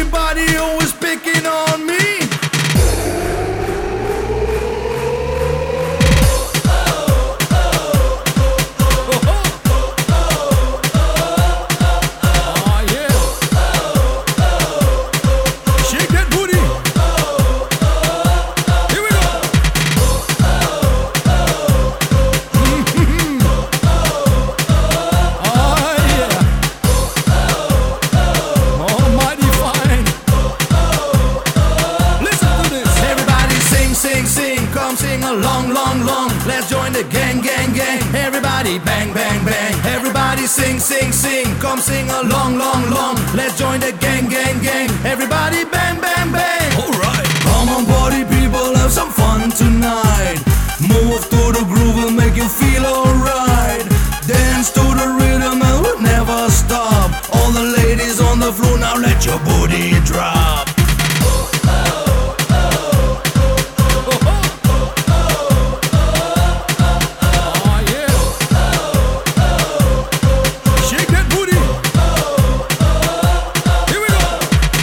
Everybody always. Gang, gang, gang. Everybody bang, bang, bang. Everybody sing, sing, sing. Come sing along, long, long. Let's join the gang, gang, gang. Everybody bang, bang, bang. Alright. Come on, party people, have some fun tonight. Move to the groove and make you feel alright. Dance to the rhythm and we'll never stop. All the ladies on the floor, now let your booty drop.